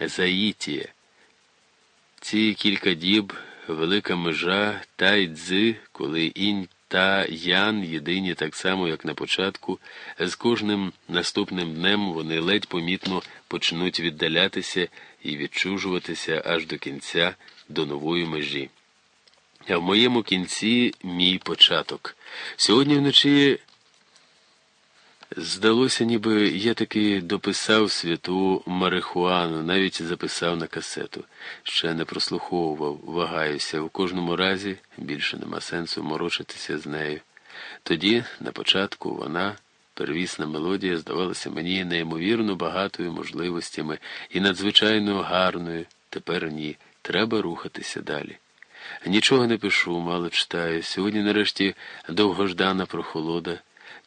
Заїтія. Ці кілька діб, велика межа та й дзи, коли інь та Ян єдині так само, як на початку, з кожним наступним днем вони ледь помітно почнуть віддалятися і відчужуватися аж до кінця, до нової межі. А в моєму кінці мій початок. Сьогодні вночі здалося, ніби я таки дописав святу марихуану, навіть записав на касету. Ще не прослуховував, вагаюся. В кожному разі більше нема сенсу морочитися з нею. Тоді, на початку, вона, первісна мелодія, здавалася мені неймовірно багатою можливостями і надзвичайно гарною. Тепер ні. Треба рухатися далі. Нічого не пишу, мало читаю. Сьогодні, нарешті, довгождана прохолода.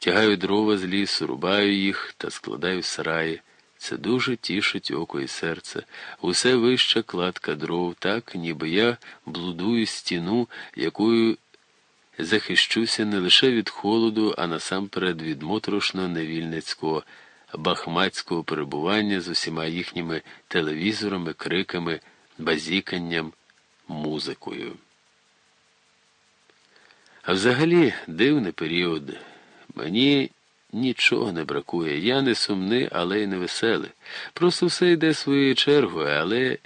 Тягаю дрова з лісу, рубаю їх та складаю сараї. Це дуже тішить око і серце. Усе вища кладка дров, так, ніби я блудую стіну, якою захищуся не лише від холоду, а насамперед від моторошно невільницького, бахмацького перебування з усіма їхніми телевізорами, криками, базіканням, музикою. А взагалі дивний період. Мені нічого не бракує. Я не сумний, але й не веселий. Просто все йде своєю чергою, але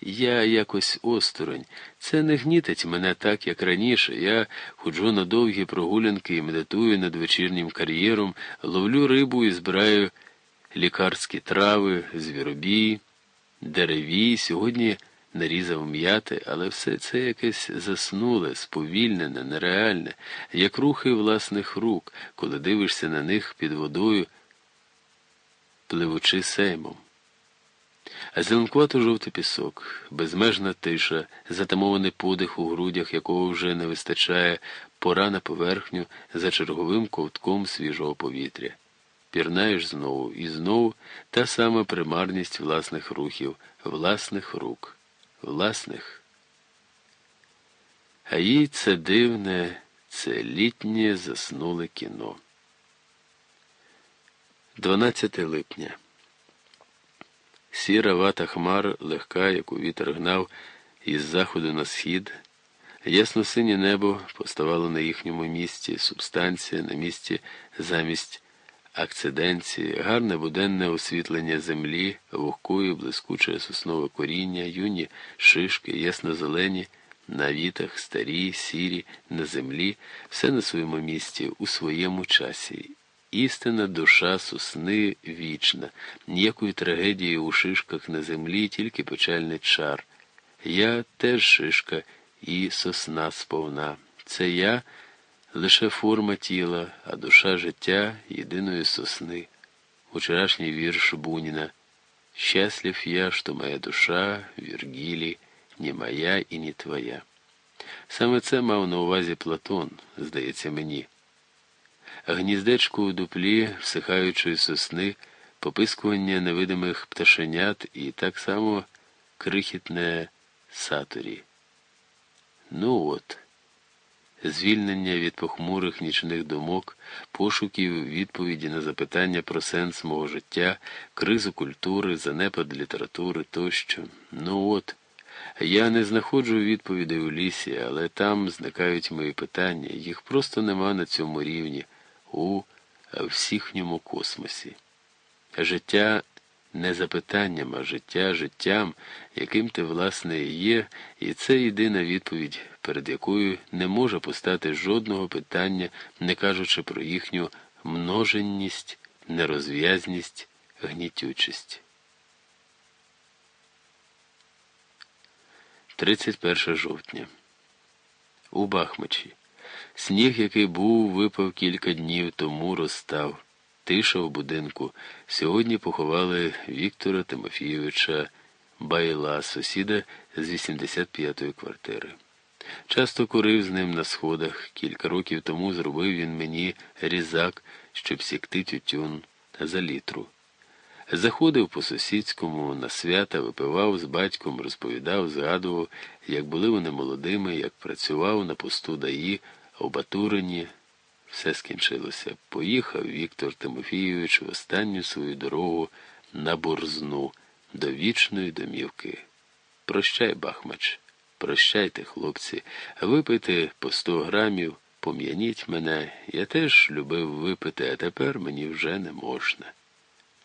я якось осторонь. Це не гнітить мене так, як раніше. Я ходжу на довгі прогулянки і медитую над вечірнім кар'єром, ловлю рибу і збираю лікарські трави, звіробій, дереві. Сьогодні нарізав м'яти, але все це якесь заснуле, сповільнене, нереальне, як рухи власних рук, коли дивишся на них під водою, пливучи сеймом. А зеленкувато жовтий пісок, безмежна тиша, затамований подих у грудях, якого вже не вистачає, пора на поверхню за черговим ковтком свіжого повітря. Пірнаєш знову і знову та сама примарність власних рухів, власних рук власних. А їй це дивне, це літнє заснуле кіно. 12 липня. Сіра вата хмар, легка, яку вітер гнав із заходу на схід. Ясно синє небо поставало на їхньому місці, субстанція на місці замість акциденції, гарне буденне освітлення землі, вогкою, блискуче соснове коріння, юні шишки, ясно-зелені, на вітах, старі, сірі, на землі, все на своєму місці, у своєму часі. Істинна душа сосни вічна, ніякої трагедії у шишках на землі, тільки печальний чар. Я теж шишка і сосна сповна. Це я лише форма тіла, а душа життя єдиної сосни. Вчорашній вірш Буніна. Счастлив я, что моя душа, Віргілі, не моя і не твоя. Саме це мав на увазі Платон, здається мені. Гніздечко у дуплі, всихаючої сосни, попискування невидимих пташенят і так само крихітне сатурі. Ну от звільнення від похмурих нічних думок, пошуків відповіді на запитання про сенс мого життя, кризу культури, занепад літератури тощо. Ну от, я не знаходжу відповідей у лісі, але там зникають мої питання, їх просто нема на цьому рівні, у всіхньому космосі. Життя не запитанням, а життя життям, яким ти, власне, є, і це єдина відповідь, перед якою не може постати жодного питання, не кажучи про їхню множенність, нерозв'язність, гнітючість. 31 жовтня. У Бахмачі. Сніг, який був, випав кілька днів тому, розстав. Тиша в будинку. Сьогодні поховали Віктора Тимофійовича Байла, сусіда з 85-ї квартири. Часто курив з ним на сходах. Кілька років тому зробив він мені різак, щоб сікти тютюн за літру. Заходив по сусідському на свята, випивав з батьком, розповідав, згадував, як були вони молодими, як працював на посту даї, обатурені. Все скінчилося. Поїхав Віктор Тимофійович в останню свою дорогу на борзну, до вічної домівки. Прощай, Бахмач, прощайте, хлопці, випийте по сто грамів, пом'яніть мене. Я теж любив випити, а тепер мені вже не можна.